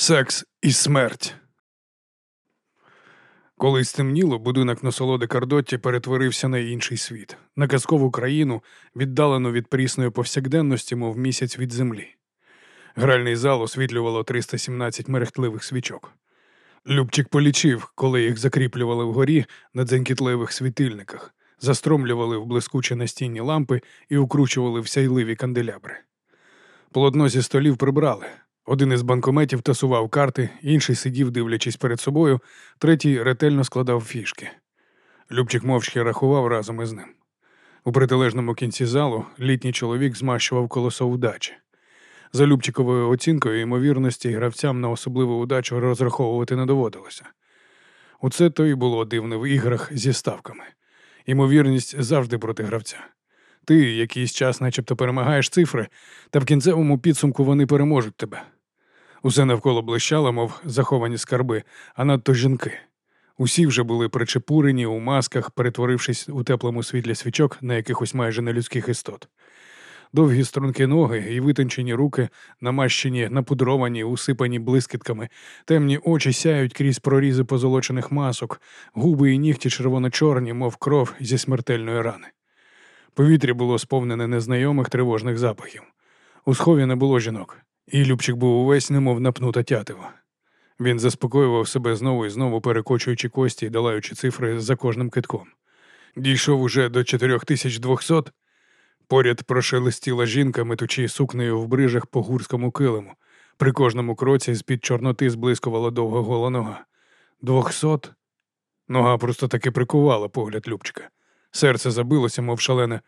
Секс і смерть. Коли стемніло, будинок насолоди Кардотті перетворився на інший світ, на казкову країну, віддалену від прісної повсякденності, мов місяць від землі. Гральний зал освітлювало 317 мерехтливих свічок. Любчик полічив, коли їх закріплювали вгорі на дзенькітливих світильниках, застромлювали в блискучі настінні лампи і укручували в сяйливі канделябри. Полотно зі столів прибрали. Один із банкометів тасував карти, інший сидів, дивлячись перед собою, третій ретельно складав фішки. Любчик мовчки рахував разом із ним. У протилежному кінці залу літній чоловік змащував колесо удачі. За Любчиковою оцінкою ймовірності гравцям на особливу удачу розраховувати не доводилося. Оце то й було дивне в іграх зі ставками. Ймовірність завжди проти гравця. Ти якийсь час, начебто, перемагаєш цифри, та в кінцевому підсумку вони переможуть тебе. Усе навколо блищало, мов заховані скарби, а надто жінки. Усі вже були причепурені у масках, перетворившись у теплому світлі свічок на якихось майже нелюдських істот. Довгі струнки ноги і витончені руки, намащені, напудровані, усипані блискітками, темні очі сяють крізь прорізи позолочених масок, губи і нігті червоно-чорні, мов кров зі смертельної рани. Повітря було сповнене незнайомих тривожних запахів. У схові не було жінок, і Любчик був увесь, немов напнута тятива. Він заспокоював себе знову і знову, перекочуючи кості і долаючи цифри за кожним китком. Дійшов уже до 4200, поряд прошелестіла жінка, метучи сукнею в брижах по гурському килиму. При кожному кроці з-під чорноти зблискувала довга гола нога. Двохсот? Нога просто таки прикувала погляд Любчика. Серце забилося, мов шалене.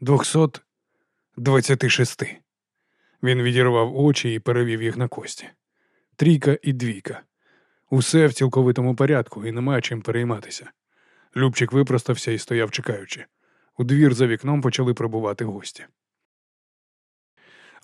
Двохсот двадцяти шести. Він відірвав очі і перевів їх на кості. Трійка і двійка. Усе в цілковитому порядку і немає чим перейматися. Любчик випростався і стояв чекаючи. У двір за вікном почали прибувати гості.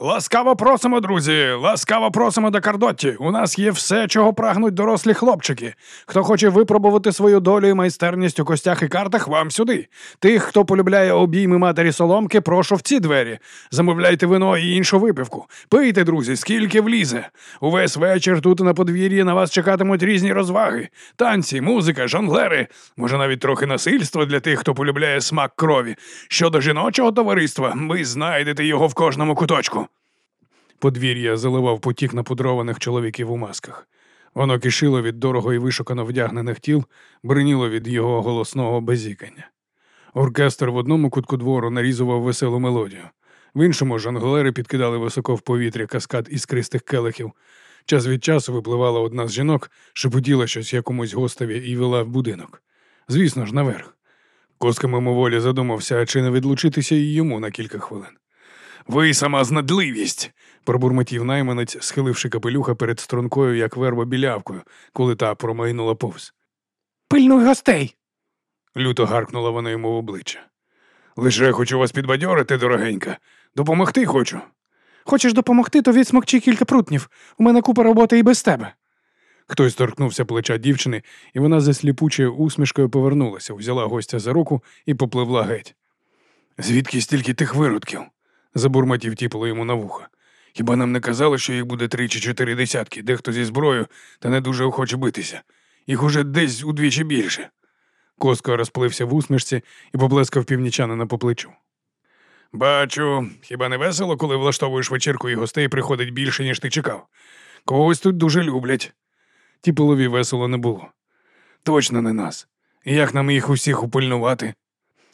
Ласкаво просимо, друзі! Ласкаво просимо до Кардотті. У нас є все, чого прагнуть дорослі хлопчики. Хто хоче випробувати свою долю і майстерність у костях і картах, вам сюди. Тих, хто полюбляє обійми матері соломки, прошу в ці двері. Замовляйте вино і іншу випивку. Пийте, друзі, скільки влізе. Увесь вечір тут на подвір'ї на вас чекатимуть різні розваги, танці, музика, жонглери, може навіть трохи насильства для тих, хто полюбляє смак крові. Щодо жіночого товариства, ви знайдете його в кожному куточку. Подвір'я заливав потік напудрованих чоловіків у масках. Воно кишило від дорого і вишукано вдягнених тіл, бриніло від його голосного безікання. Оркестр в одному кутку двору нарізував веселу мелодію, в іншому жонглери підкидали високо в повітря каскад іскристих келихів. Час від часу випливала одна з жінок, шепотіла щось якомусь гостеві і вела в будинок. Звісно ж, наверх. Коска мимоволі задумався, чи не відлучитися і йому на кілька хвилин. Ви сама знадливість, пробурмотів найманець, схиливши капелюха перед стрункою, як верба білявкою, коли та промайнула повз. Пильнуй гостей. Люто гаркнула вона йому в обличчя. Лише хочу вас підбадьорити, дорогенька. Допомогти хочу. Хочеш допомогти, то відсмокчи кілька прутнів. У мене купа роботи і без тебе. Хтось торкнувся плеча дівчини, і вона за сліпучою усмішкою повернулася, взяла гостя за руку і попливла геть. Звідки стільки тих виродків? забурмотів тіпало йому на вухо. Хіба нам не казали, що їх буде три чи чотири десятки, дехто зі зброєю та не дуже охоче битися. Їх уже десь удвічі більше. Коска розплився в усмішці і поблескав північанина по плечу. Бачу, хіба не весело, коли влаштовуєш вечірку і гостей приходить більше, ніж ти чекав. Когось тут дуже люблять. Тіполові весело не було. Точно не нас. Як нам їх усіх упильнувати?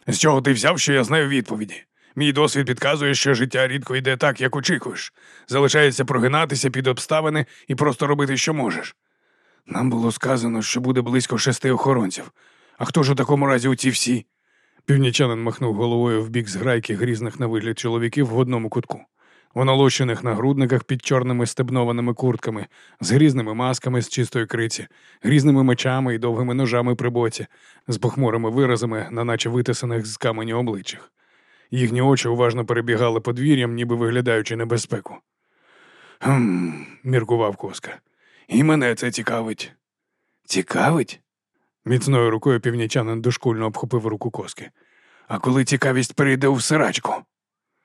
З чого ти взяв, що я знаю відповіді? Мій досвід підказує, що життя рідко йде так, як очікуєш. Залишається прогинатися під обставини і просто робити, що можеш. Нам було сказано, що буде близько шести охоронців. А хто ж у такому разі у ці всі? Північанин махнув головою в бік зграйки грізних на вигляд чоловіків в одному кутку. В оналощених нагрудниках під чорними стебнованими куртками, з грізними масками з чистої криці, грізними мечами і довгими ножами при боці, з похмурими виразами, на наче витисаних з камені обличчях. Їхні очі уважно перебігали подвір'ям, ніби виглядаючи небезпеку. «Хм», – міркував коска. І мене це цікавить. Цікавить? Міцною рукою північанин дошкульно обхопив руку коски. А коли цікавість перейде у сирачку?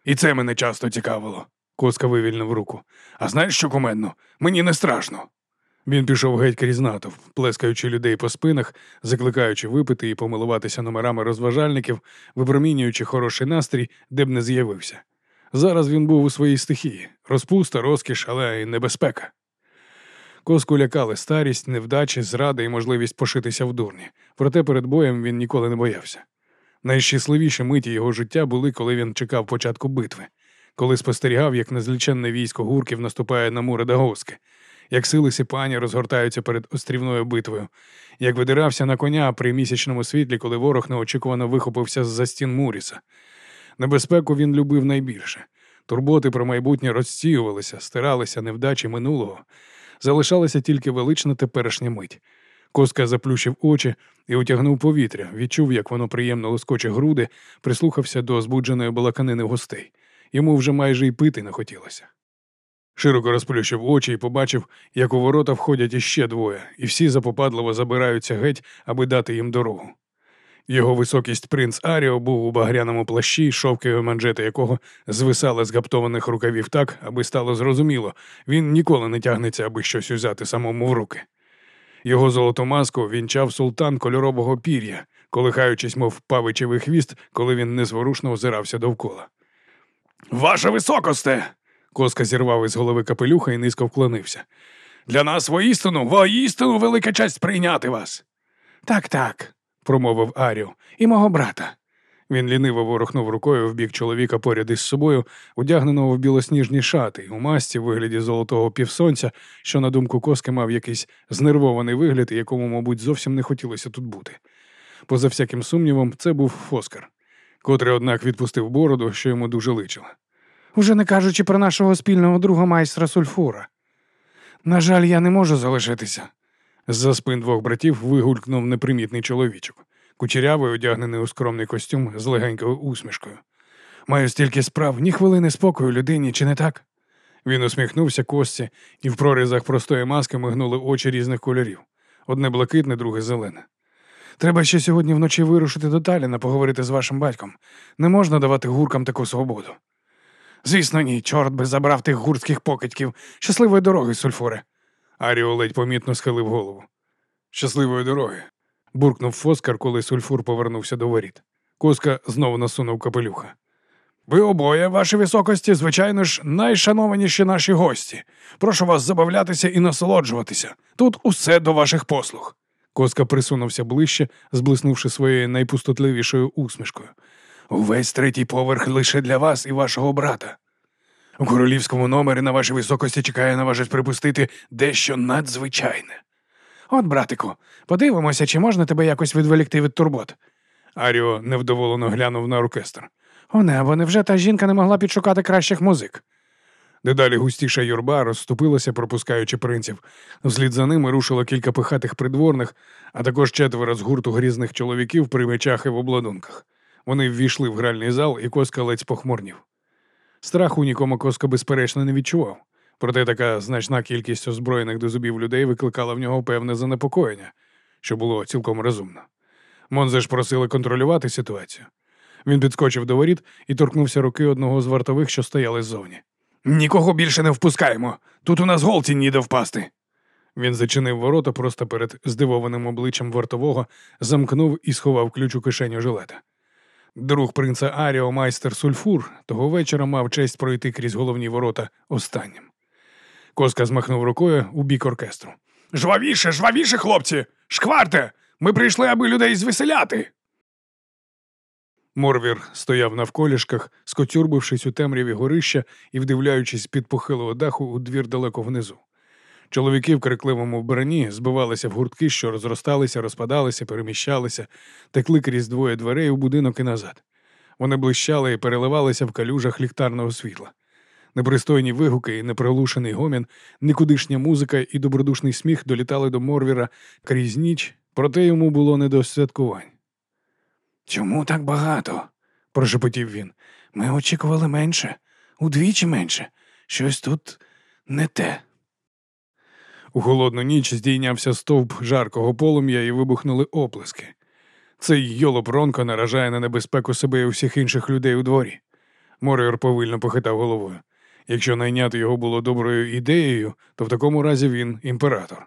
І це мене часто цікавило. Коска вивільнив руку. А знаєш, що кумедно? Мені не страшно. Він пішов геть крізь натовп, плескаючи людей по спинах, закликаючи випити і помилуватися номерами розважальників, випромінюючи хороший настрій, де б не з'явився. Зараз він був у своїй стихії розпуста, розкіш, але й небезпека. Коску лякали старість, невдачі, зради і можливість пошитися в дурні. Проте перед боєм він ніколи не боявся. Найщасливіші миті його життя були, коли він чекав початку битви, коли спостерігав, як незліченне військо гурків наступає на мури Дагоски, як сили Сипані розгортаються перед острівною битвою, як видирався на коня при місячному світлі, коли ворог неочікувано вихопився з-за стін Муріса. Небезпеку він любив найбільше. Турботи про майбутнє розсіювалися, стиралися невдачі минулого. Залишалася тільки велична теперішня мить. Коска заплющив очі і утягнув повітря, відчув, як воно приємно лоскоче груди, прислухався до збудженої балаканини гостей. Йому вже майже й пити не хотілося. Широко розплющив очі і побачив, як у ворота входять іще двоє, і всі запопадливо забираються геть, аби дати їм дорогу. Його високість принц Аріо був у багряному плащі, шовкові манжети якого звисали з гаптованих рукавів так, аби стало зрозуміло, він ніколи не тягнеться, аби щось узяти самому в руки. Його золоту маску вінчав султан кольорового пір'я, колихаючись, мов павичевий хвіст, коли він незворушно озирався довкола. Ваша високосте. Коска зірвав із голови капелюха і низько вклонився. Для нас воістину, воістину велика честь прийняти вас. Так, так, промовив Аріо, і мого брата. Він ліниво ворухнув рукою в бік чоловіка поряд із собою, одягненого в білосніжні шати, у масці в вигляді золотого півсонця, що, на думку коски, мав якийсь знервований вигляд, і якому, мабуть, зовсім не хотілося тут бути. Поза всяким сумнівом, це був Фоскар, котрий, однак, відпустив бороду, що йому дуже личило. Уже не кажучи про нашого спільного друга майстра Сульфура. На жаль, я не можу залишитися. З-за спин двох братів вигулькнув непримітний чоловічок, кучерявий, одягнений у скромний костюм з легенькою усмішкою. Маю стільки справ, ні хвилини спокою людині, чи не так? Він усміхнувся кості, і в прорізах простої маски мигнули очі різних кольорів одне блакитне, друге зелене. Треба ще сьогодні вночі вирушити до Таліна, поговорити з вашим батьком. Не можна давати гуркам таку свободу. Звісно, ні, чорт би забрав тих гурських покидьків. Щасливої дороги, сульфуре. Аріо ледь помітно схилив голову. Щасливої дороги. буркнув Фоскар, коли сульфур повернувся до воріт. Коска знову насунув капелюха. Ви обоє, ваші високості, звичайно ж, найшанованіші наші гості. Прошу вас забавлятися і насолоджуватися. Тут усе до ваших послуг. Коска присунувся ближче, зблиснувши своєю найпустотливішою усмішкою. Увесь третій поверх лише для вас і вашого брата. У королівському номері на вашій високості чекає наважить припустити дещо надзвичайне. От, братику, подивимося, чи можна тебе якось відволікти від турбот. Аріо невдоволено глянув на оркестр. О, небо, невже та жінка не могла підшукати кращих музик? Дедалі густіша юрба розступилася, пропускаючи принців. Вслід за ними рушило кілька пихатих придворних, а також четверо з гурту грізних чоловіків при мечах і в обладунках. Вони ввійшли в гральний зал, і коска ледь похмурнів. Страху нікому коска, безперечно, не відчував. Проте така значна кількість озброєних до зубів людей викликала в нього певне занепокоєння, що було цілком розумно. Монзе ж просили контролювати ситуацію. Він підскочив до воріт і торкнувся руки одного з вартових, що стояли ззовні. Нікого більше не впускаємо. Тут у нас голці ніде впасти. Він зачинив ворота просто перед здивованим обличчям вартового, замкнув і сховав ключ у кишеню жилета. Друг принца Аріо, майстер Сульфур, того вечора мав честь пройти крізь головні ворота останнім. Коска змахнув рукою у бік оркестру. Жвавіше, жвавіше, хлопці! Шкварте! Ми прийшли, аби людей звеселяти. Морвір стояв навколішках, скоцюрбившись у темряві горища і вдивляючись під похилого даху у двір далеко внизу. Чоловіки в крикливому вбранні збивалися в гуртки, що розросталися, розпадалися, переміщалися, текли крізь двоє дверей у будинок і назад. Вони блищали і переливалися в калюжах ліхтарного світла. Непристойні вигуки і неприглушений гомін, никудишня музика і добродушний сміх долітали до Морвіра крізь ніч, проте йому було не до святкувань. Чому так багато? прошепотів він. Ми очікували менше, удвічі менше. Щось тут не те. У холодну ніч здійнявся стовп жаркого полум'я і вибухнули оплески. Цей йолоп Ронко наражає на небезпеку себе і усіх інших людей у дворі. Моріор повільно похитав головою. Якщо найняти його було доброю ідеєю, то в такому разі він імператор.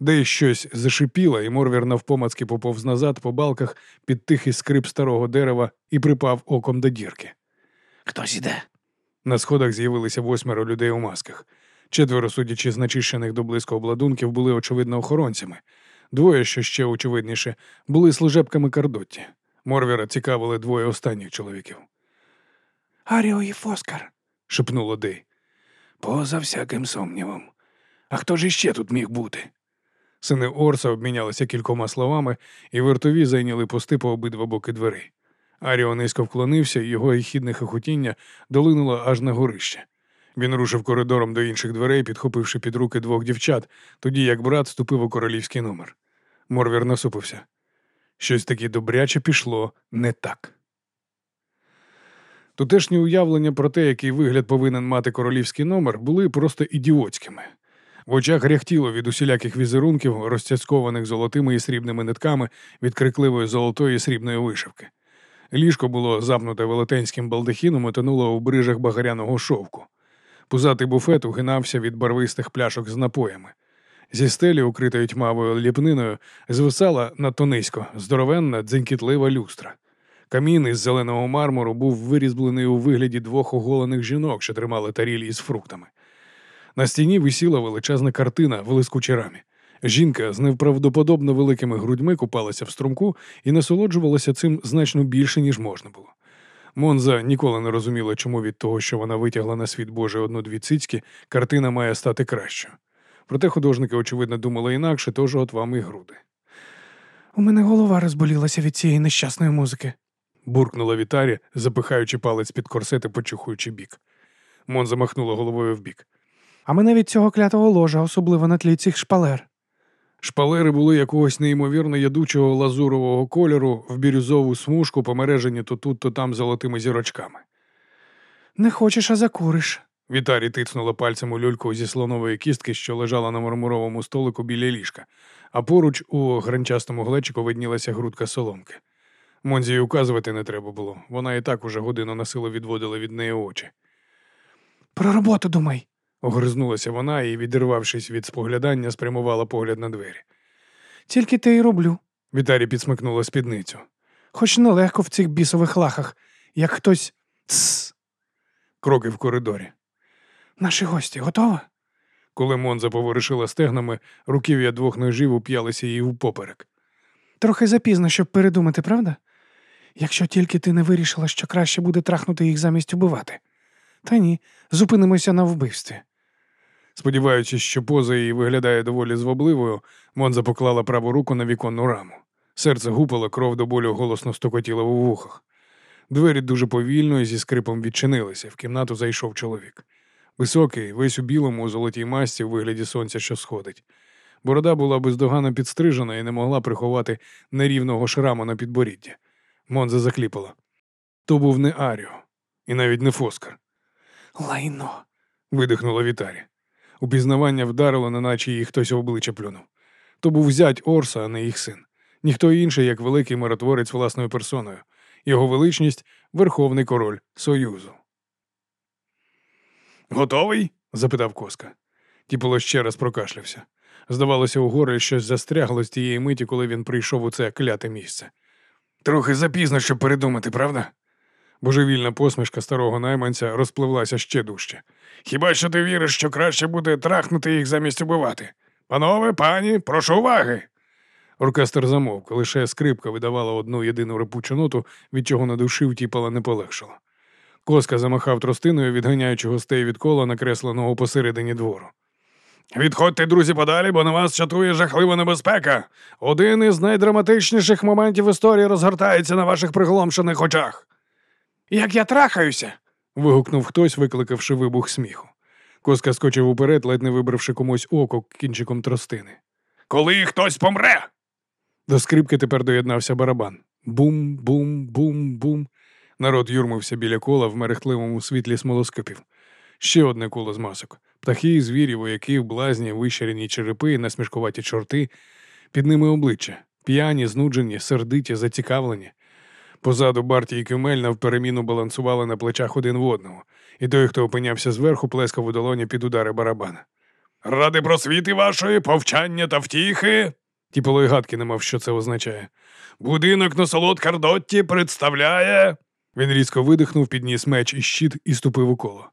Десь щось зашипіло, і Морвір навпомацки поповз назад по балках під тихий скрип старого дерева і припав оком до дірки. Хтось іде. На сходах з'явилися восьмеро людей у масках. Четверо, судячи з начищених до близько обладунків, були очевидно охоронцями. Двоє, що ще очевидніше, були служебками Кардотті. Морвіра цікавили двоє останніх чоловіків. Аріо і Фоскар, шепнуло Дей. поза всяким сумнівом. А хто ж іще тут міг бути? Сини Орса обмінялися кількома словами, і вартові зайняли пости по обидва боки дверей. Аріо низько вклонився, і його ехідне хохотіння долинуло аж на горище. Він рушив коридором до інших дверей, підхопивши під руки двох дівчат, тоді як брат ступив у королівський номер. Морвір насупився. Щось таке добряче пішло не так. Тутешні уявлення про те, який вигляд повинен мати королівський номер, були просто ідіотськими. В очах ряхтіло від усіляких візерунків, розцяцькованих золотими і срібними нитками від крикливої золотої і срібної вишивки. Ліжко було запнуте велетенським балдахіном і тонуло у брижах багаряного шовку. Пузатий буфет угинався від барвистих пляшок з напоями. Зі стелі, укритою тьмавою ліпниною, звисала надто низько здоровенна дзенькітлива люстра. Камін із зеленого мармуру був вирізблений у вигляді двох оголених жінок, що тримали тарілі із фруктами. На стіні висіла величезна картина в лискучій рамі. Жінка з невправдоподобно великими грудьми купалася в струмку і насолоджувалася цим значно більше, ніж можна було. Монза ніколи не розуміла, чому від того, що вона витягла на світ Божий одну-дві цицьки, картина має стати кращою. Проте художники, очевидно, думали інакше, тож от вам і груди. У мене голова розболілася від цієї нещасної музики. буркнула Вітарі, запихаючи палець під корсет і почухуючи бік. Монза махнула головою вбік. А мене від цього клятого ложа, особливо на тлі цих шпалер. Шпалери були якогось неймовірно ядучого лазурового кольору в бірюзову смужку, помережені то тут, то там золотими зірочками. Не хочеш, а закуриш. Вітарі тицнула пальцем у люльку зі слонової кістки, що лежала на мармуровому столику біля ліжка, а поруч у гранчастому глечику виднілася грудка соломки. Монзі указувати не треба було, вона і так уже годину на силу відводила від неї очі. Про роботу думай. Огризнулася вона і, відірвавшись від споглядання, спрямувала погляд на двері. Тільки те й роблю. Вітарі підсмикнула спідницю. Хоч нелегко в цих бісових лахах, як хтось. Тсс. Кроки в коридорі. Наші гості готова? Коли Монза поворушила стегнами, руків'я двох ножів уп'ялися їй у поперек. Трохи запізно, щоб передумати, правда? Якщо тільки ти не вирішила, що краще буде трахнути їх замість убивати. Та ні, зупинимося на вбивстві. Сподіваючись, що поза її виглядає доволі звабливою, Монза поклала праву руку на віконну раму. Серце гупало, кров до болю голосно стокотіла у вухах. Двері дуже повільно і зі скрипом відчинилися. В кімнату зайшов чоловік. Високий, весь у білому, у золотій масці в вигляді сонця, що сходить. Борода була бездоганно підстрижена і не могла приховати нерівного шраму на підборідді. Монза закліпала. То був не Аріо, і навіть не Фоскар. Лайно. видихнула Вітарі. Упізнавання вдарило, неначе їй хтось в обличчя плюнув. То був зять Орса, а не їх син. Ніхто інший, як великий миротворець власною персоною. Його величність верховний король Союзу. Готовий? запитав коска. Тіполо ще раз прокашлявся. Здавалося, у горлі щось застрягло з тієї миті, коли він прийшов у це кляте місце. Трохи запізно, щоб передумати, правда? Божевільна посмішка старого найманця розпливлася ще дужче. Хіба що ти віриш, що краще буде трахнути їх замість убивати? Панове, пані, прошу уваги. Оркестр замовк, лише скрипка видавала одну єдину репучу ноту, від чого на душі втіпала не полегшало. Коска замахав тростиною, відганяючи гостей від кола, накресленого посередині двору. Відходьте, друзі, подалі, бо на вас чатує жахлива небезпека. Один із найдраматичніших моментів історії розгортається на ваших приголомшених очах. Як я трахаюся. вигукнув хтось, викликавши вибух сміху. Коска скочив уперед, ледь не вибравши комусь око кінчиком тростини. Коли хтось помре. До скрипки тепер доєднався барабан. Бум, бум, бум, бум. Народ юрмився біля кола в мерехтливому світлі смолоскипів. Ще одне коло з масок. Птахи, звірі, вояки, блазні, вищерені черепи, насмішкуваті чорти, під ними обличчя, п'яні, знуджені, сердиті, зацікавлені. Позаду Барті і Кюмель навпереміну балансували на плечах один в одного, і той, хто опинявся зверху, плескав у долоні під удари барабана. Ради просвіти вашої, повчання та втіхи. Тіпало й гадки не мав, що це означає. Будинок насолод Кардотті представляє. Він різко видихнув, підніс меч і щит і ступив у коло.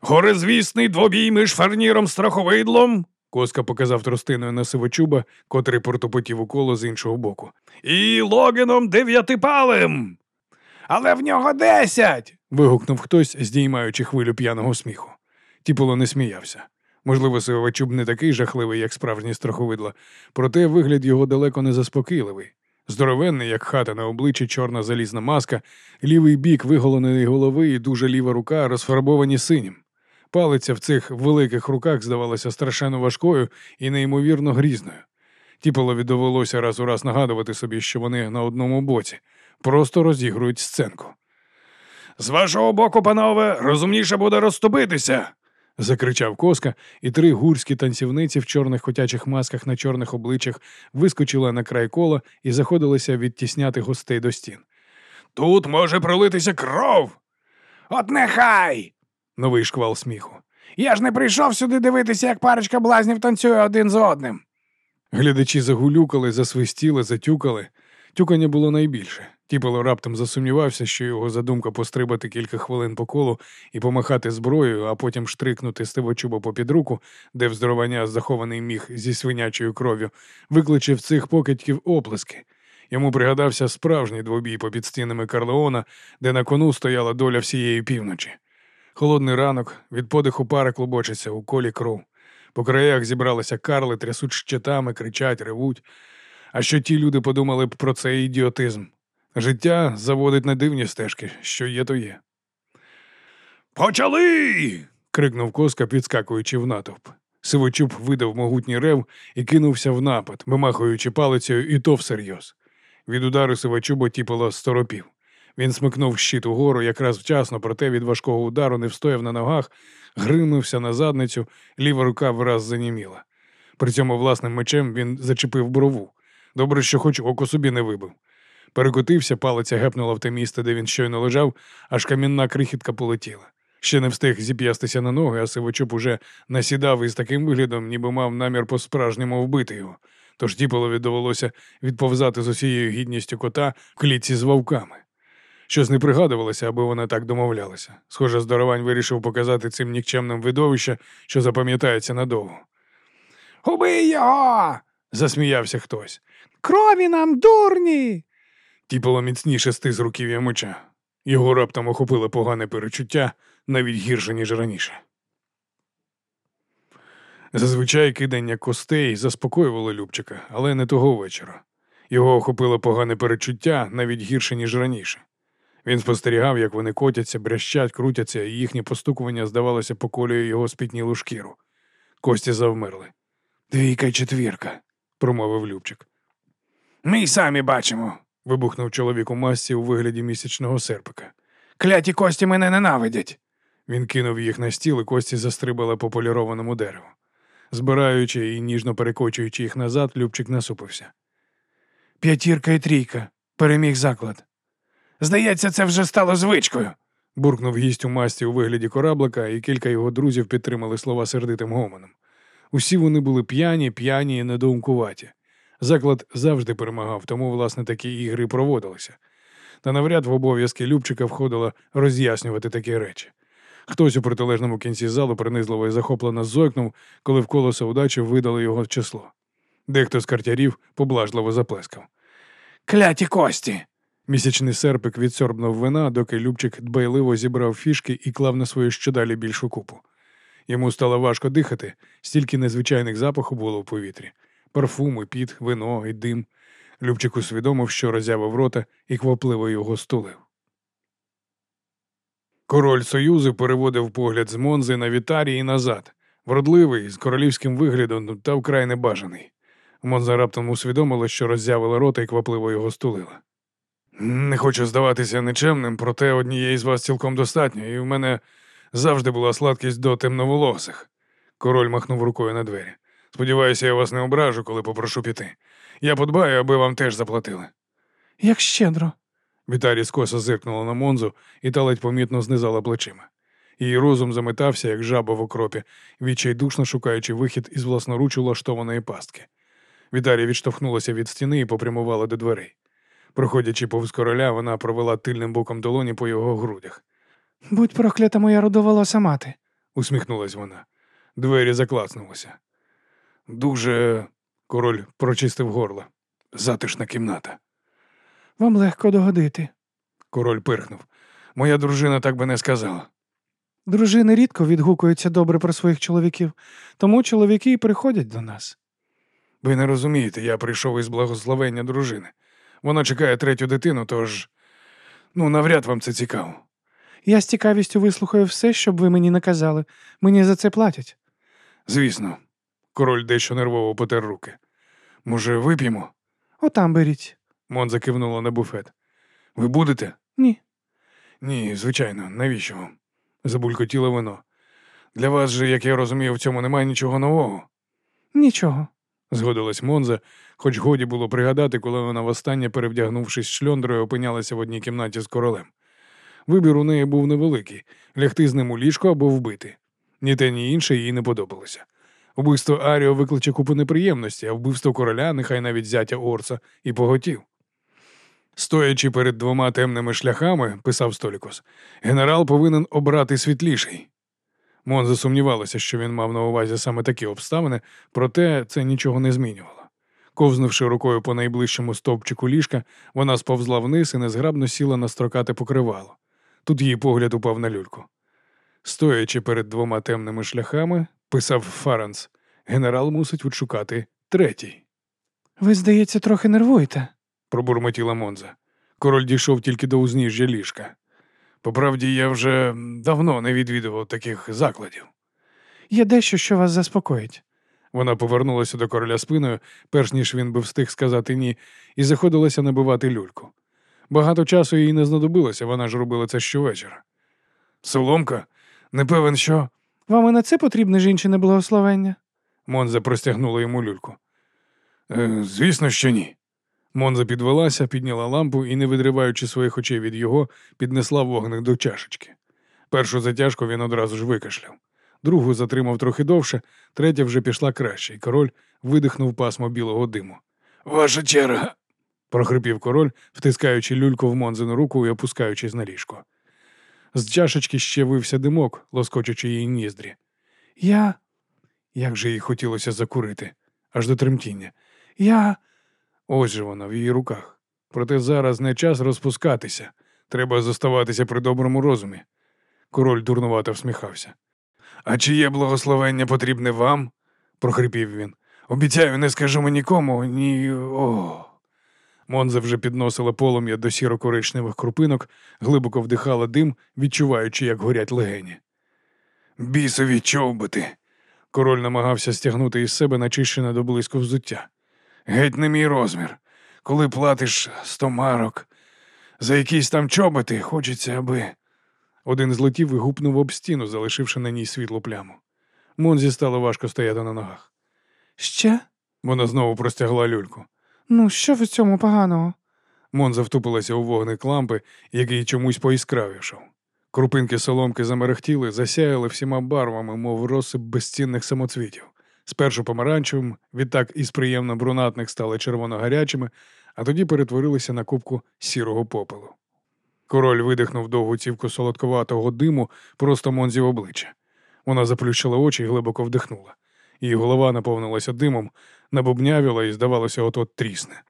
Горизвісний двобій між фарніром страховидлом. Коска показав тростиною на сивочуба, котрий портопотів у коло з іншого боку. І логіном дев'ятипалим. Але в нього десять. вигукнув хтось, здіймаючи хвилю п'яного сміху. Тіполо не сміявся. Можливо, Сивачуб не такий жахливий, як справжній страховидло, проте вигляд його далеко не заспокійливий. Здоровенний, як хата на обличчі, чорна залізна маска, лівий бік виголеної голови і дуже ліва рука розфарбовані синім. Палиця в цих великих руках здавалася страшенно важкою і неймовірно грізною. Тіполові довелося раз у раз нагадувати собі, що вони на одному боці, просто розігрують сценку. З вашого боку, панове, розумніше буде розступитися. закричав коска, і три гурські танцівниці в чорних котячих масках на чорних обличчях вискочили на край кола і заходилися відтісняти гостей до стін. Тут може пролитися кров. От нехай. Новий шквал сміху. Я ж не прийшов сюди дивитися, як парочка блазнів танцює один з одним. Глядачі загулюкали, засвистіли, затюкали. Тюкання було найбільше. Тіпало раптом засумнівався, що його задумка пострибати кілька хвилин по колу і помахати зброєю, а потім штрикнути стивочуба попід руку, де вздоровання захований міг зі свинячою кров'ю, викличе в цих покидьків оплески. Йому пригадався справжній двобій попід стінами Карлеона, де на кону стояла доля всієї півночі. Холодний ранок, від подиху пари клубочиться у колі кров. По краях зібралися карли, трясуть щитами, кричать, ревуть. А що ті люди подумали б про цей ідіотизм? Життя заводить на дивні стежки, що є, то є. Почали. крикнув коска, підскакуючи в натовп. Сивочуб видав могутній рев і кинувся в напад, вимахуючи палицею, і то всерйоз. Від удару Сивачуба тіпало сторопів. Він смикнув щит угору якраз вчасно, проте від важкого удару не встояв на ногах, гримнувся на задницю, ліва рука враз заніміла. При цьому власним мечем він зачепив брову. Добре, що хоч око собі не вибив. Перекотився, палиця гепнула в те місце, де він щойно лежав, аж камінна крихітка полетіла. Ще не встиг зіп'ястися на ноги, а Сивочуп уже насідав із таким виглядом, ніби мав намір по-справжньому вбити його. Тож Тіполові довелося відповзати з усією гідністю кота в клітці з вовками. Щось не пригадувалося, аби вони так домовлялися. Схоже, здоровань вирішив показати цим нікчемним видовище, що запам'ятається надовго. Убий його. засміявся хтось. Крові нам, дурні. Тіпало міцніше стис руків'я меча. Його раптом охопило погане перечуття навіть гірше, ніж раніше. Зазвичай кидання костей заспокоювало Любчика, але не того вечора. Його охопило погане перечуття навіть гірше, ніж раніше. Він спостерігав, як вони котяться, брящать, крутяться, і їхнє постукування, здавалося, поколює його спітнілу шкіру. Кості завмерли. Двійка й четвірка, промовив Любчик. Ми й самі бачимо. вибухнув чоловік у масці у вигляді місячного серпика. Кляті кості мене ненавидять. Він кинув їх на стіл, і кості застрибали по полірованому дереву. Збираючи і ніжно перекочуючи їх назад, Любчик насупився. П'ятірка і трійка. Переміг заклад. Здається, це вже стало звичкою. буркнув гість у масті у вигляді кораблика, і кілька його друзів підтримали слова сердитим гомоном. Усі вони були п'яні, п'яні і недоумкуваті. Заклад завжди перемагав, тому, власне, такі ігри проводилися. Та навряд в обов'язки Любчика входило роз'яснювати такі речі. Хтось у протилежному кінці залу принизливо і захоплено зойкнув, коли в колесо удачі видали його число. Дехто з картярів поблажливо заплескав. Кляті кості. Місячний серпик відсорбнув вина, доки Любчик дбайливо зібрав фішки і клав на свою щодалі більшу купу. Йому стало важко дихати, стільки незвичайних запаху було в повітрі парфуми, піт, вино і дим. Любчик усвідомив, що роззявив рота і квапливо його стулив. Король Союзу переводив погляд з Монзи на Вітарі і назад, вродливий, з королівським виглядом та вкрай небажаний. Монза раптом усвідомила, що роззявила рота і квапливо його стулила. Не хочу здаватися нечемним, проте однієї з вас цілком достатньо, і в мене завжди була сладкість до темноволосих. Король махнув рукою на двері. Сподіваюся, я вас не ображу, коли попрошу піти. Я подбаю, аби вам теж заплатили. Як щедро. Вітарі скоса зиркнула на Монзу і та ледь помітно знизала плечима. Її розум заметався, як жаба в окропі, відчайдушно шукаючи вихід із власноруч улаштованої пастки. Віталія відштовхнулася від стіни і попрямувала до дверей. Проходячи повз короля, вона провела тильним боком долоні по його грудях. Будь проклята моя родоволоса мати. усміхнулась вона. Двері заклацнулися. Дуже король прочистив горло. Затишна кімната. Вам легко догодити. Король пирхнув. Моя дружина так би не сказала. Дружини рідко відгукуються добре про своїх чоловіків, тому чоловіки і приходять до нас. Ви не розумієте, я прийшов із благословення дружини. Вона чекає третю дитину, тож ну навряд вам це цікаво. Я з цікавістю вислухаю все, щоб ви мені наказали. Мені за це платять. Звісно, король дещо нервово потер руки. Може, вип'ємо? Отам беріть. Монза кивнула на буфет. Ви будете? Ні. Ні, звичайно, навіщо вам? Забулькотіло вино. Для вас же, як я розумію, в цьому немає нічого нового, Нічого. Згодилась Монза, хоч годі було пригадати, коли вона востаннє, перевдягнувшись шльондрою, опинялася в одній кімнаті з королем. Вибір у неї був невеликий лягти з ним у ліжко або вбити. Ні те, ні інше їй не подобалося. Убивство Аріо викличе купу неприємності, а вбивство короля, нехай навіть зятя Орца, і поготів. Стоячи перед двома темними шляхами, писав Столікос, генерал повинен обрати світліший. Мон засумнівалася, що він мав на увазі саме такі обставини, проте це нічого не змінювало. Ковзнувши рукою по найближчому стовпчику ліжка, вона сповзла вниз і незграбно сіла на строкате покривало. Тут її погляд упав на люльку. Стоячи перед двома темними шляхами, писав Фаранс, генерал мусить відшукати третій. Ви, здається, трохи нервуєте. пробурмотіла Монза. Король дійшов тільки до узніжжя ліжка. По правді, я вже давно не відвідував таких закладів. Є дещо, що вас заспокоїть. Вона повернулася до короля спиною, перш ніж він би встиг сказати ні, і заходилася набивати люльку. Багато часу їй не знадобилося, вона ж робила це щовечора. Соломка, не певен, що. Вам і на це потрібне жінчине благословення? Монза простягнула йому люльку. «Е, звісно, що ні. Монза підвелася, підняла лампу і, не відриваючи своїх очей від його, піднесла вогник до чашечки. Першу затяжку він одразу ж викашляв. Другу затримав трохи довше, третя вже пішла краще, і король видихнув пасмо білого диму. Ваша черга. прохрипів король, втискаючи люльку в Монзину руку і опускаючись на ліжко. З чашечки ще вився димок, лоскочучи її ніздрі. Я. Як же їй хотілося закурити, аж до тремтіння. Я. Ось же вона в її руках. Проте зараз не час розпускатися. Треба зоставатися при доброму розумі. Король дурнувато всміхався. А чиє благословення потрібне вам? прохрипів він. Обіцяю, не скажемо нікому, ні. О. Монза вже підносила полум'я до сіро-коричневих крупинок, глибоко вдихала дим, відчуваючи, як горять легені. Бісові човбити. Король намагався стягнути із себе начищене до близько взуття. Геть не мій розмір. Коли платиш сто марок, за якісь там чоботи хочеться, аби. Один злетів і гупнув об стіну, залишивши на ній світлу пляму. Монзі стало важко стояти на ногах. Ще? Вона знову простягла люльку. Ну, що в цьому поганого? Монза втупилася у вогник лампи, який чомусь поіскравішав. Крупинки соломки замерехтіли, засяяли всіма барвами, мов розсип безцінних самоцвітів. Спершу помаранчевим, відтак із приємно брунатних стали червоно-гарячими, а тоді перетворилися на кубку сірого попелу. Король видихнув довгу цівку солодковатого диму просто Монзі в обличчя. Вона заплющила очі і глибоко вдихнула. Її голова наповнилася димом, набубнявіла і, здавалося, от-от трісне.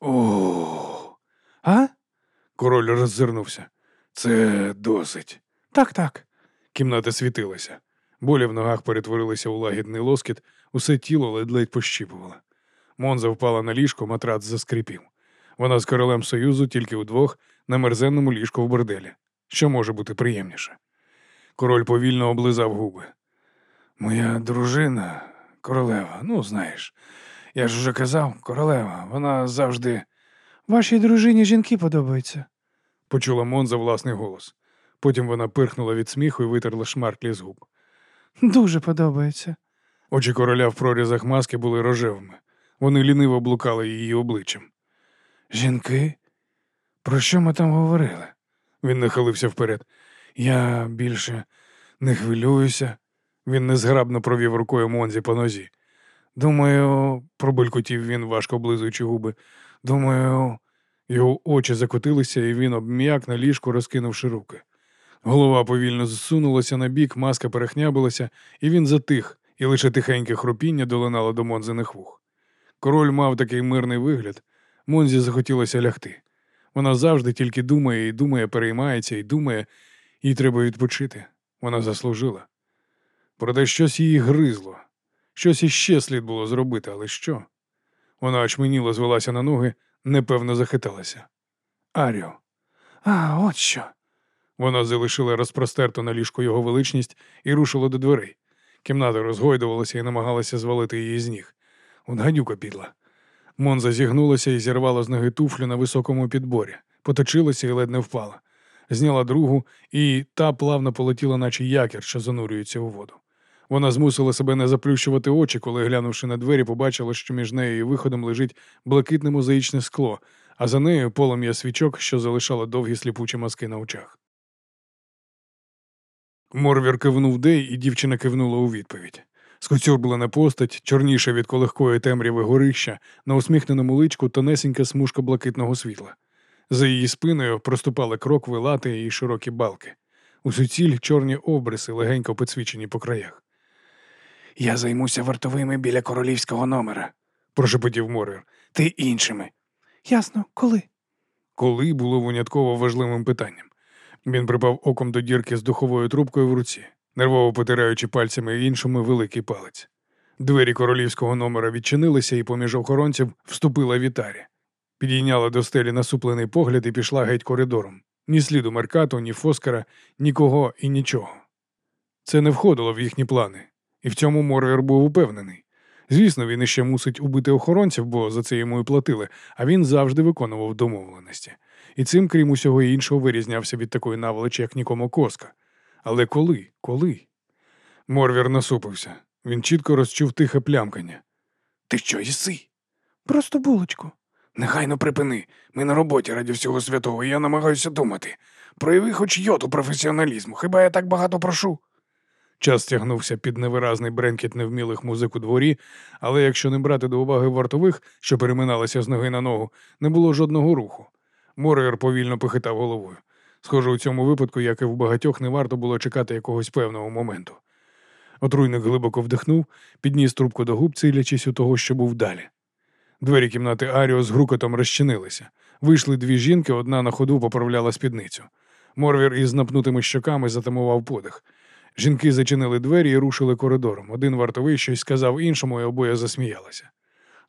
О, А? король роззирнувся. Це досить. Так, так. Кімната світилася. Болі в ногах перетворилися у лагідний лоскіт, усе тіло ледь-ледь пощіпувало. Монза впала на ліжко, матрац заскрипів. Вона з королем Союзу тільки удвох на мерзенному ліжку в борделі. Що може бути приємніше? Король повільно облизав губи. Моя дружина, королева, ну знаєш, я ж уже казав, королева, вона завжди. Вашій дружині жінки подобаються. почула Монза власний голос. Потім вона пирхнула від сміху і витерла шмарклі з губ. Дуже подобається. Очі короля в прорізах маски були рожевими. Вони ліниво блукали її обличчям. Жінки? Про що ми там говорили? Він нахилився вперед. Я більше не хвилююся. Він незграбно провів рукою Монзі по нозі. Думаю, пробулькотів він, важко облизуючи губи. Думаю, його очі закотилися, і він обм'як на ліжку, розкинувши руки. Голова повільно зсунулася на бік, маска перехнябилася, і він затих, і лише тихеньке хропіння долинало до Монзиних вух. Король мав такий мирний вигляд. Монзі захотілося лягти. Вона завжди тільки думає і думає, переймається і думає, їй треба відпочити. Вона заслужила. Проте щось її гризло. Щось іще слід було зробити, але що? Вона очменіло звелася на ноги, непевно захиталася. Аріо. А, от що. Вона залишила розпростерту на ліжку його величність і рушила до дверей. Кімната розгойдувалася і намагалася звалити її з ніг. От гадюка підла. Монза зігнулася і зірвала з ноги туфлю на високому підборі, поточилася і ледь не впала. Зняла другу, і та плавно полетіла, наче якір, що занурюється у воду. Вона змусила себе не заплющувати очі, коли, глянувши на двері, побачила, що між нею і виходом лежить блакитне мозаїчне скло, а за нею полум'я свічок, що залишало довгі сліпучі маски на очах. Морвір кивнув Дей, і дівчина кивнула у відповідь. Скоцюрблена постать, чорніша від колегкої темряви горища, на усміхненому личку тонесенька смужка блакитного світла. За її спиною проступали крокви, лати і широкі балки. У суціль чорні обриси, легенько підсвічені по краях. Я займуся вартовими біля королівського номера, прошепотів Морвір. Ти іншими. Ясно, коли? Коли було винятково важливим питанням. Він припав оком до дірки з духовою трубкою в руці, нервово потираючи пальцями іншими великий палець. Двері королівського номера відчинилися, і поміж охоронців вступила Вітарі. Підійняла до стелі насуплений погляд і пішла геть коридором. Ні сліду Меркату, ні Фоскара, нікого і нічого. Це не входило в їхні плани, і в цьому Морвер був упевнений. Звісно, він іще мусить убити охоронців, бо за це йому і платили, а він завжди виконував домовленості. І цим, крім усього іншого, вирізнявся від такої наволочі, як нікому коска. Але коли? Коли? Морвір насупився. Він чітко розчув тихе плямкання. Ти що, їси? Просто булочку. Негайно припини. Ми на роботі раді всього святого, і я намагаюся думати. Прояви хоч йоту професіоналізму. Хіба я так багато прошу? Час тягнувся під невиразний бренкіт невмілих музик у дворі, але якщо не брати до уваги вартових, що переминалися з ноги на ногу, не було жодного руху. Морер повільно похитав головою. Схоже, у цьому випадку, як і в багатьох, не варто було чекати якогось певного моменту. Отруйник глибоко вдихнув, підніс трубку до губ, цілячись у того, що був далі. Двері кімнати Аріо з грукотом розчинилися. Вийшли дві жінки, одна на ходу поправляла спідницю. Морвір із напнутими щоками затамував подих. Жінки зачинили двері і рушили коридором. Один вартовий щось сказав іншому, і обоє засміялися.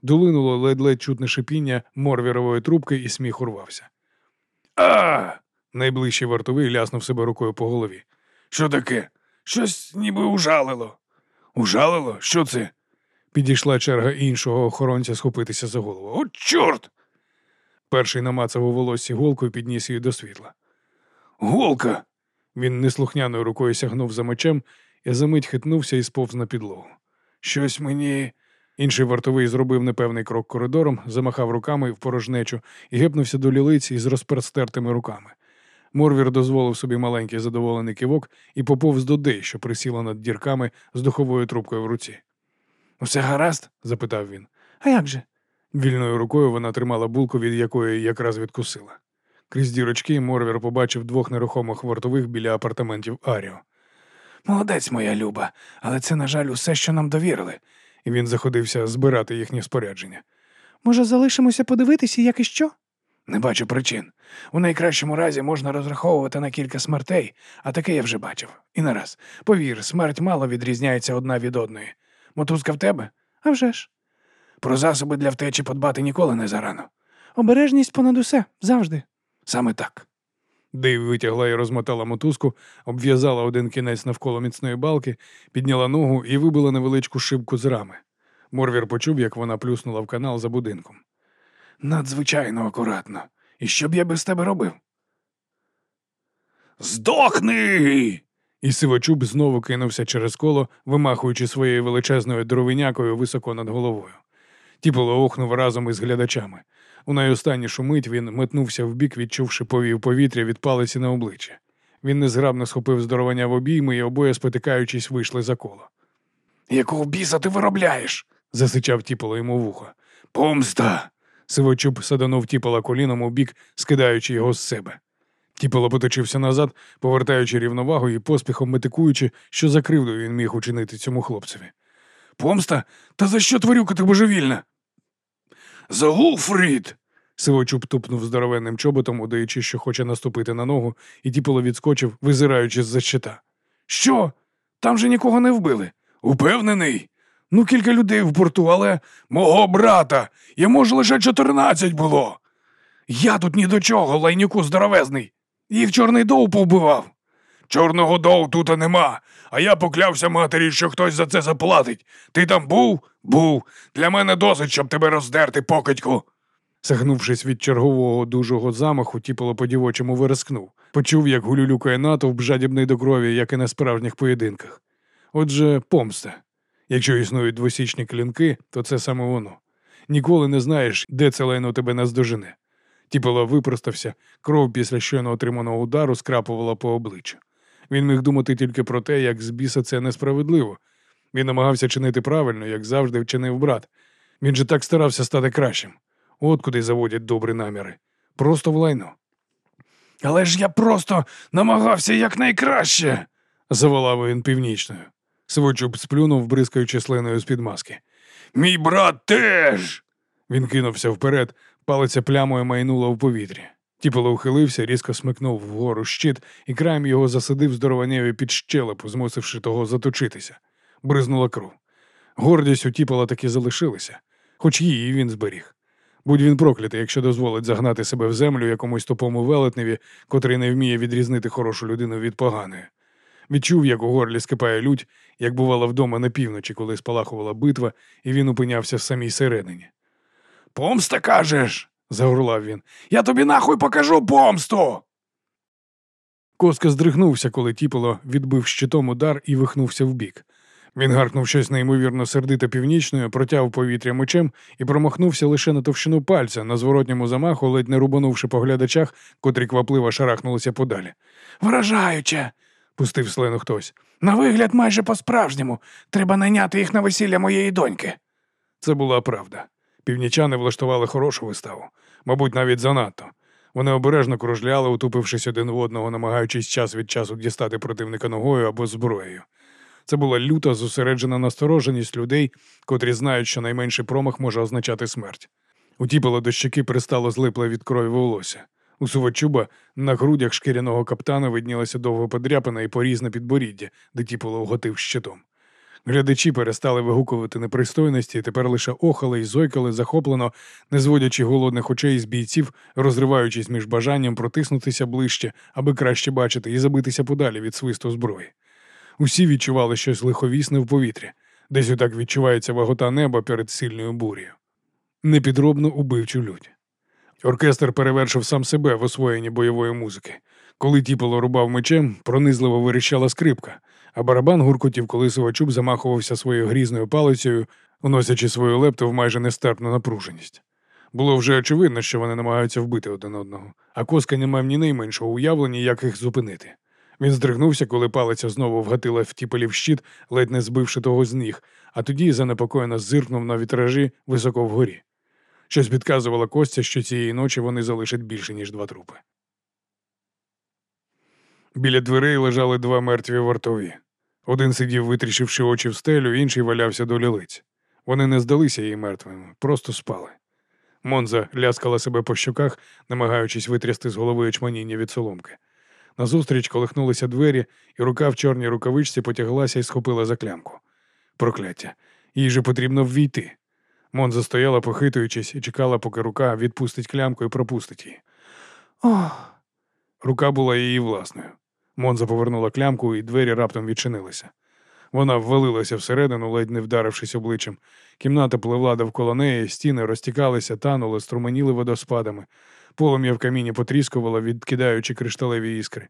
Долинуло ледь-ледь чутне шипіння морвірової трубки, і сміх урвався. А. Найближчий вартовий ляснув себе рукою по голові. Що таке? Щось ніби ужалило. Ужалило? Що це? Підійшла черга іншого охоронця схопитися за голову. О, чорт! Перший намацав у волоссі голку і підніс її до світла. Голка. Він неслухняною рукою сягнув за мечем і за мить хитнувся і сповз на підлогу. Щось мені. Інший вартовий зробив непевний крок коридором, замахав руками в порожнечу і гепнувся до лілиці із розпростертими руками. Морвір дозволив собі маленький задоволений кивок і поповз до Дей, що присіла над дірками з духовою трубкою в руці. Усе гаразд? запитав він. А як же? Вільною рукою вона тримала булку, від якої якраз відкусила. Крізь дірочки Морвір побачив двох нерухомих вартових біля апартаментів Аріо. Молодець, моя люба, але це, на жаль, усе, що нам довірили, і він заходився збирати їхнє спорядження. Може, залишимося подивитися, як і що? Не бачу причин. У найкращому разі можна розраховувати на кілька смертей, а таке я вже бачив. І нараз. Повір, смерть мало відрізняється одна від одної. Мотузка в тебе? А вже ж. Про засоби для втечі подбати ніколи не зарано. Обережність понад усе завжди. Саме так. Дейв витягла і розмотала мотузку, обв'язала один кінець навколо міцної балки, підняла ногу і вибила невеличку шибку з рами. Морвір почув, як вона плюснула в канал за будинком. Надзвичайно акуратно. І що б я без тебе робив? Здохни. І сивочуб знову кинувся через коло, вимахуючи своєю величезною дровинякою високо над головою. Тіполо охнув разом із глядачами. У найостаннішу мить він метнувся вбік, відчувши повів повітря від палиці на обличчя. Він незграбно схопив здоровання в обійми і обоє, спотикаючись, вийшли за коло. Якого біса ти виробляєш? засичав тіпало йому вухо. Помста. Сивочуб саданув тіпала коліном у бік, скидаючи його з себе. Тіпало поточився назад, повертаючи рівновагу і поспіхом метикуючи, що за кривду він міг учинити цьому хлопцеві. Помста? Та за що тварюка ти божевільна? Загул, Фрід! Сивочуб тупнув здоровенним чоботом, удаючи, що хоче наступити на ногу, і тіпало відскочив, визираючи з-за щита. Що? Там же нікого не вбили. Упевнений? Ну, кілька людей в порту, але мого брата. Йому ж лише чотирнадцять було. Я тут ні до чого, лайнюку здоровезний. Їх чорний дов повбивав. Чорного дов тут нема, а я поклявся матері, що хтось за це заплатить. Ти там був? Був. Для мене досить, щоб тебе роздерти, покидьку. Сагнувшись від чергового дужого замаху, тіпало по дівочому вирискнув. Почув, як гулюлюкає натовп, жадібний до крові, як і на справжніх поєдинках. Отже, помста. Якщо існують двосічні клінки, то це саме воно. Ніколи не знаєш, де це лайно тебе наздожене. Тіпало випростався, кров після щойно отриманого удару скрапувала по обличчю. Він міг думати тільки про те, як з біса це несправедливо. Він намагався чинити правильно, як завжди вчинив брат. Він же так старався стати кращим. От куди заводять добрі наміри. Просто в лайно. Але ж я просто намагався якнайкраще, заволав він північною. Свочуб сплюнув, бризкаючи слиною з-під маски. Мій брат теж. Він кинувся вперед, палиця плямою майнула в повітрі. Тіпало ухилився, різко смикнув вгору щит і краєм його засадив здорованєві під щелепу, змусивши того заточитися. Бризнула кров. Гордість у Тіпола таки залишилася, хоч її він зберіг. Будь він проклятий, якщо дозволить загнати себе в землю якомусь тупому велетневі, котрий не вміє відрізнити хорошу людину від поганої. Відчув, як у горлі скипає лють, як бувало вдома на півночі, коли спалахувала битва, і він опинявся в самій середині. Помста кажеш, загорлав він. Я тобі нахуй покажу помсту. Коска здригнувся, коли тіпало відбив щитом удар і вихнувся вбік. Він гаркнув щось неймовірно сердито північною, протяв повітря мечем і промахнувся лише на товщину пальця, на зворотньому замаху, ледь не рубанувши по глядачах, котрі квапливо шарахнулися подалі. Вражаюче, пустив слену хтось. На вигляд майже по-справжньому. Треба найняти їх на весілля моєї доньки. Це була правда. Північани влаштували хорошу виставу, мабуть, навіть занадто. Вони обережно кружляли, утупившись один в одного, намагаючись час від часу дістати противника ногою або зброєю. Це була люта, зосереджена настороженість людей, котрі знають, що найменший промах може означати смерть. У тіпала до щеки пристало злипле від крові волосся. У сувачуба на грудях шкіряного каптана виднілася довго подряпина і поріз на підборіддя, де тіпало вготив щитом. Глядачі перестали вигукувати непристойності тепер лише охали й зойкали захоплено, не зводячи голодних очей з бійців, розриваючись між бажанням протиснутися ближче, аби краще бачити, і забитися подалі від свисту зброї. Усі відчували щось лиховісне в повітрі, десь отак відчувається вагота неба перед сильною бурею. Непідробно убивчу лють. Оркестр перевершив сам себе в освоєнні бойової музики. Коли тіпало рубав мечем, пронизливо вирішала скрипка, а барабан гуркотів, коли Сивачуб замахувався своєю грізною палицею, уносячи свою лепту в майже нестерпну напруженість. Було вже очевидно, що вони намагаються вбити один одного, а коска не мав ні найменшого уявлення, як їх зупинити. Він здригнувся, коли палиця знову вгатила в щит, ледь не збивши того з ніг, а тоді занепокоєно зиркнув на вітражі високо вгорі. Щось підказувало Костя, що цієї ночі вони залишать більше, ніж два трупи. Біля дверей лежали два мертві вартові. Один сидів, витрішивши очі в стелю, інший валявся до лілиць. Вони не здалися їй мертвими, просто спали. Монза ляскала себе по щоках, намагаючись витрясти з голови очманіння від соломки. Назустріч колихнулися двері, і рука в чорній рукавичці потяглася і схопила за клямку. Прокляття. Їй же потрібно ввійти. Монза стояла, похитуючись, і чекала, поки рука відпустить клямку і пропустить її. Ох. Рука була її власною. Монза повернула клямку, і двері раптом відчинилися. Вона ввалилася всередину, ледь не вдарившись обличчям. Кімната пливла довкола неї, стіни розтікалися, танули, струменіли водоспадами. Полум'я в каміні потріскувало, відкидаючи кришталеві іскри.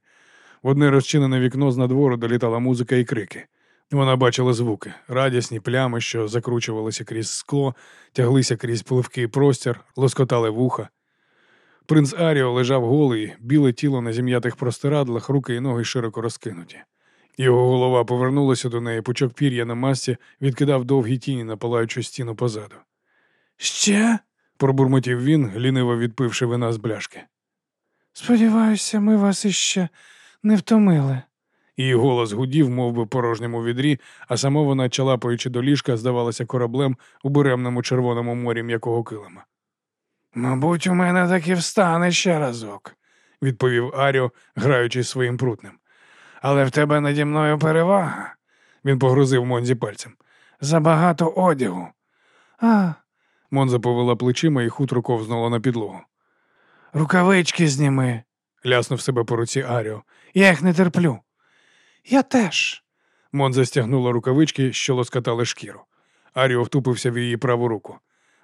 В одне розчинене вікно з надвору долітала музика і крики. Вона бачила звуки, радісні плями, що закручувалися крізь скло, тяглися крізь пливкий простір, лоскотали вуха. Принц Аріо лежав голий, біле тіло на зім'ятих простирадлах, руки і ноги широко розкинуті. Його голова повернулася до неї, пучок пір'я на масці відкидав довгі тіні на палаючу стіну позаду. Ще? Пробурмотів він, ліниво відпивши вина з бляшки. Сподіваюся, ми вас іще не втомили. Її голос гудів, мов би, порожньому відрі, а сама вона, чалапаючи до ліжка, здавалася кораблем у буремному червоному морі м'якого килима. Мабуть, у мене таки встане ще разок, відповів Аріо, граючи своїм прутнем. але в тебе наді мною перевага. Він погрозив Монзі пальцем. Забагато одягу. А, Монза повела плечима і хутро ковзнула на підлогу. рукавички зніми. Ляснув себе по руці Аріо. Я їх не терплю. Я теж. Монза стягнула рукавички, що лоскатали шкіру. Аріо втупився в її праву руку.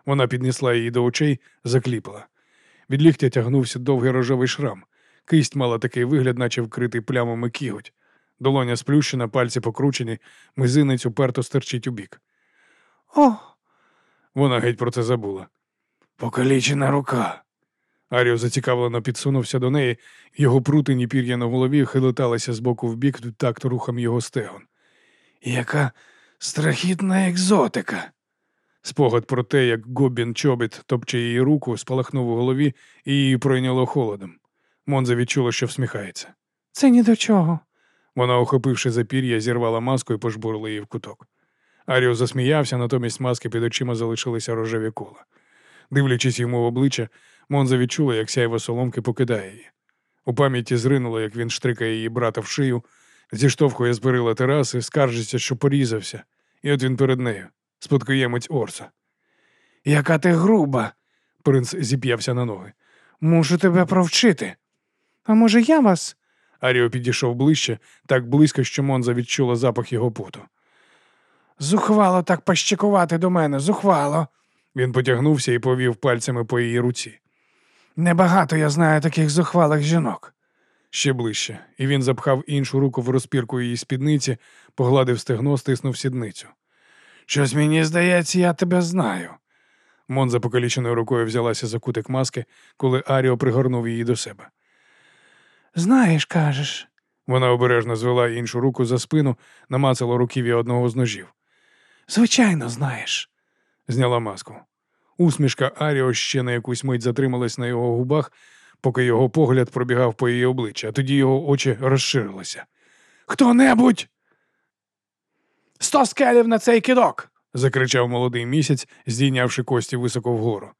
Вона піднесла її до очей, закліпала. Від ліктя тягнувся довгий рожевий шрам. Кисть мала такий вигляд, наче вкритий плямами кіготь. Долоня сплющена, пальці покручені, мизинець уперто стерчить у бік. О, Вона геть про це забула. покалічена рука. Аріо зацікавлено підсунувся до неї, його прутині пір'я на голові хилоталися з боку в бік такт рухом його стегон. Яка страхітна екзотика. Спогад про те, як Гобін чобіт топче її руку, спалахнув у голові і її пройняло холодом. Монза відчула, що всміхається. Це ні до чого. Вона, охопивши запір'я, зірвала маску і пожбурила її в куток. Аріо засміявся, натомість маски під очима залишилися рожеві кола. Дивлячись йому в обличчя, Монза відчула, як сяйво соломки покидає її. У пам'яті зринуло, як він штрикає її брата в шию, зіштовхує з перила тераси, скаржиться, що порізався, і от він перед нею, спадкоємець Орса. Яка ти груба. Принц зіп'явся на ноги. Мушу тебе провчити. А може, я вас? Аріо підійшов ближче, так близько, що Монза відчула запах його поту. Зухвало так пощекувати до мене, зухвало. Він потягнувся і повів пальцями по її руці. Небагато я знаю таких зухвалих жінок. Ще ближче, і він запхав іншу руку в розпірку її спідниці, погладив стегно, стиснув сідницю. Щось мені здається, я тебе знаю. Монза покаліченою рукою взялася за кутик маски, коли Аріо пригорнув її до себе. Знаєш, кажеш. Вона обережно звела іншу руку за спину, намацала руків'я одного з ножів. Звичайно, знаєш. Зняла маску. Усмішка Аріо ще на якусь мить затрималась на його губах, поки його погляд пробігав по її обличчя, а тоді його очі розширилися. Хто небудь? Сто скелів на цей кидок. закричав молодий місяць, здійнявши кості високо вгору.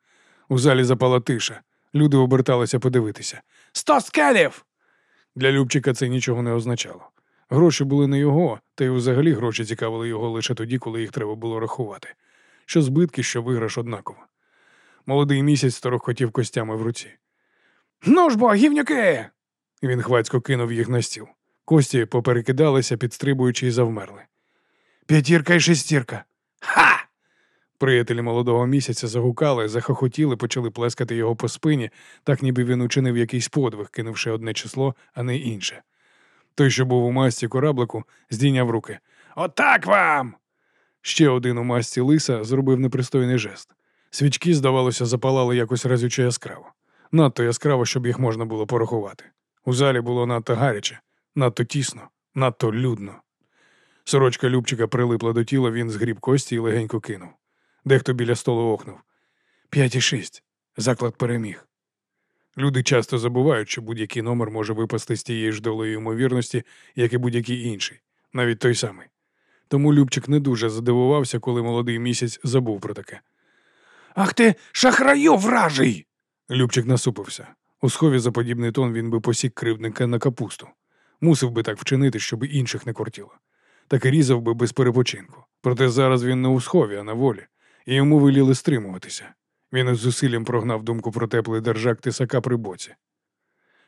У залі запала тиша. Люди оберталися подивитися. Сто скелів. Для Любчика це нічого не означало. Гроші були не його, та й взагалі гроші цікавили його лише тоді, коли їх треба було рахувати. Що збитки, що виграш однаково. Молодий місяць торохотів костями в руці. Ну ж бо, гівнюки. Він хвацько кинув їх на стіл. Кості поперекидалися, підстрибуючи і завмерли. П'ятірка і шестірка. Ха! Приятелі молодого місяця загукали, захохотіли, почали плескати його по спині, так ніби він учинив якийсь подвиг, кинувши одне число, а не інше. Той, що був у масці кораблику, здійняв руки. Отак вам. Ще один у масці лиса зробив непристойний жест. Свічки, здавалося, запалали якось разюче яскраво. Надто яскраво, щоб їх можна було порахувати. У залі було надто гаряче, надто тісно, надто людно. Сорочка Любчика прилипла до тіла, він згріб кості і легенько кинув. Дехто біля столу охнув. П'ять і шість. Заклад переміг. Люди часто забувають, що будь-який номер може випасти з тієї ж долею ймовірності, як і будь-який інший, навіть той самий. Тому Любчик не дуже задивувався, коли молодий місяць забув про таке. Ах ти, шахраю вражий. Любчик насупився. У схові за подібний тон він би посік кривдника на капусту. Мусив би так вчинити, щоб інших не кортіло. Так і різав би без перепочинку. Проте зараз він не у схові, а на волі, і йому виліли стримуватися. Він із зусиллям прогнав думку про теплий держак тисака при боці.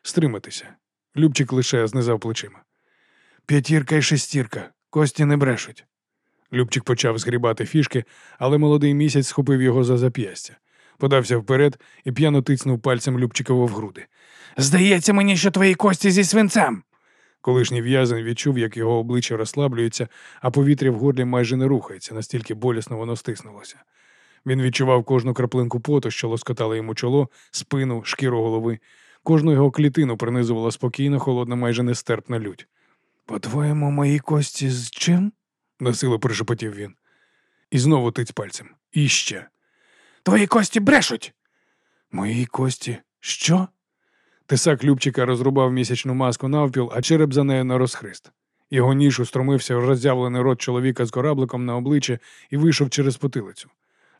Стриматися. Любчик лише знизав плечима. П'ятірка і шестірка. Кості не брешуть. Любчик почав згрібати фішки, але молодий місяць схопив його за зап'ястя, подався вперед і п'яно тицнув пальцем Любчикова в груди. Здається мені, що твої кості зі свинцем. Колишній в'язень відчув, як його обличчя розслаблюється, а повітря в горлі майже не рухається, настільки болісно воно стиснулося. Він відчував кожну краплинку поту, що лоскотала йому чоло, спину, шкіру голови. Кожну його клітину пронизувала спокійна, холодна, майже нестерпна лють. По-твоєму, мої кості з чим? насило прошепотів він. І знову тиць пальцем. І ще. Твої кості брешуть. Мої кості. Що? Тесак Любчика розрубав місячну маску навпіл, а череп за нею на розхрист. Його ніж устромився в роззявлений рот чоловіка з корабликом на обличчя і вийшов через потилицю.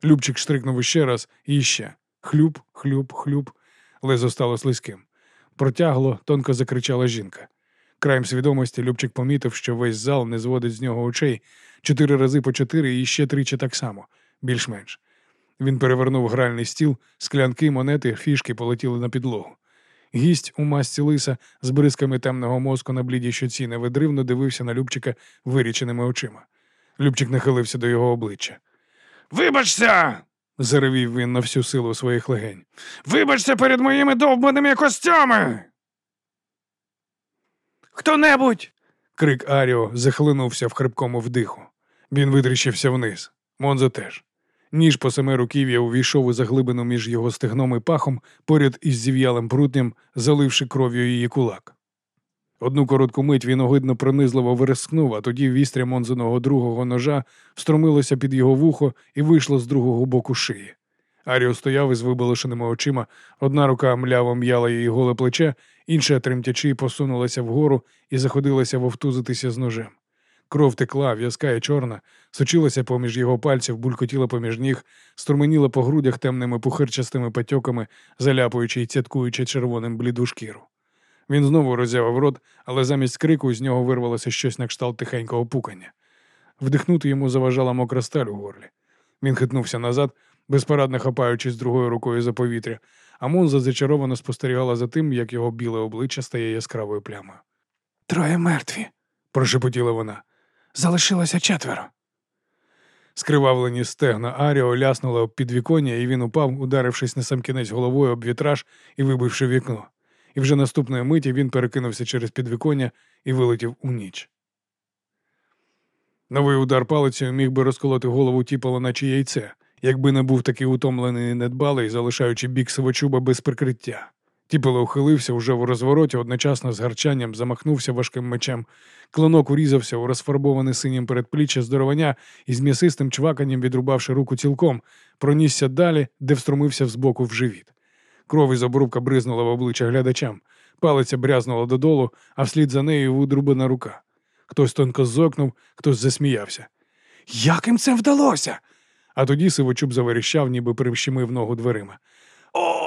Любчик штрикнув іще раз і іще. Хлюб, хлюб, хлюб. Лезо стало слизьким. Протягло, тонко закричала жінка. Краєм свідомості Любчик помітив, що весь зал не зводить з нього очей чотири рази по чотири і ще тричі так само, більш-менш. Він перевернув гральний стіл, склянки, монети, фішки полетіли на підлогу. Гість у масці лиса з бризками темного мозку на блідій щоці невидривно дивився на Любчика виріченими очима. Любчик нахилився до його обличчя. Вибачся! Заревів він на всю силу своїх легень. Вибачся перед моїми довбаними костями. Хто-небудь! Крик Аріо захлинувся в хрипкому вдиху. Він витріщився вниз. Монзо теж. Ніж по семи руків'я увійшов у заглибину між його стегном і пахом, поряд із зів'ялим прутням, заливши кров'ю її кулак. Одну коротку мить він огидно пронизливо вирискнув, а тоді вістря Монзиного другого ножа встромилося під його вухо і вийшло з другого боку шиї. Аріо стояв із вибалошеними очима, одна рука мляво м'яла її голе плече, інша, тремтячи, посунулася вгору і заходилася вовтузитися з ножем. Кров текла, в'язка і чорна, сочилася поміж його пальців, булькотіла поміж ніг, струменіла по грудях темними пухирчастими патьоками, заляпуючи й цяткуючи червоним бліду шкіру. Він знову роззявив рот, але замість крику з нього вирвалося щось на кшталт тихенького пукання. Вдихнути йому заважала мокра сталь у горлі. Він хитнувся назад, безпорадно хапаючись другою рукою за повітря, а Мунза зачаровано спостерігала за тим, як його біле обличчя стає яскравою плямою. Троє мертві, Прошепотіла вона. Залишилося четверо. Скривавлені стегна Аріо ляснули об підвіконня, і він упав, ударившись на сам кінець головою об вітраж і вибивши вікно. І вже наступної миті він перекинувся через підвіконня і вилетів у ніч. Новий удар палицею міг би розколоти голову тіпала, наче яйце, якби не був такий утомлений і недбалий, залишаючи бік сивочуба без прикриття. Тіпало ухилився уже в розвороті, одночасно з гарчанням замахнувся важким мечем. Клинок урізався у розфарбоване синім передпліччя здоровання і з м'ясистим чваканням, відрубавши руку цілком, пронісся далі, де встромився взбоку в живіт. Кров із обрубка бризнула в обличчя глядачам. Палиця брязнула додолу, а вслід за нею видрубана рука. Хтось тонко зокнув, хтось засміявся. Як їм це вдалося? А тоді сивочуб заверіщав, ніби прищемив ногу дверима. О,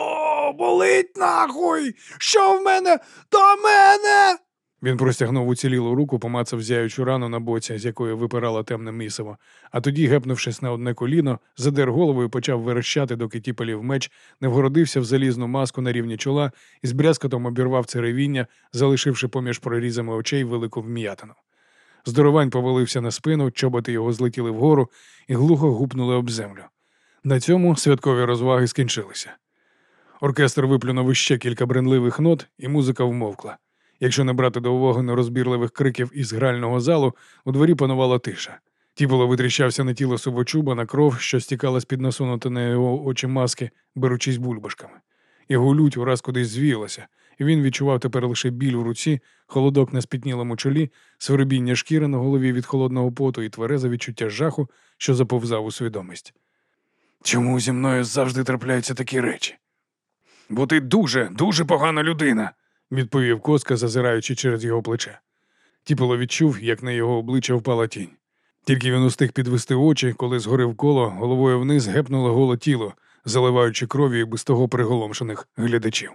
болить нахуй! Що в мене до мене? Він простягнув уцілілу руку, помацав зяючу рану на боці, з якої випирала темне місиво, а тоді, гепнувшись на одне коліно, задер голову і почав верещати, доки тіпалів меч не вгородився в залізну маску на рівні чола і з брязкотом обірвав це ревіння, залишивши поміж прорізами очей велику вм'ятину. Здоровань повалився на спину, чоботи його злетіли вгору і глухо гупнули об землю. На цьому святкові розваги скінчилися. Оркестр виплюнув іще кілька бренливих нот, і музика вмовкла. Якщо не брати до уваги нерозбірливих криків із грального залу, у дворі панувала тиша. Тіполо витріщався на тіло сувочуба, на кров, що стікала з під насунути на його очі маски, беручись бульбашками. Його лють ураз кудись звіялася, і він відчував тепер лише біль у руці, холодок на спітнілому чолі, свербіння шкіри на голові від холодного поту і тверезе відчуття жаху, що заповзав у свідомість. Чому зі мною завжди трапляються такі речі? Бо ти дуже, дуже погана людина. відповів коска, зазираючи через його плече. Тіполо відчув, як на його обличчя впала тінь. Тільки він устиг підвести очі, коли згорив коло, головою вниз гепнуло голе тіло, заливаючи кров'ю без того приголомшених глядачів.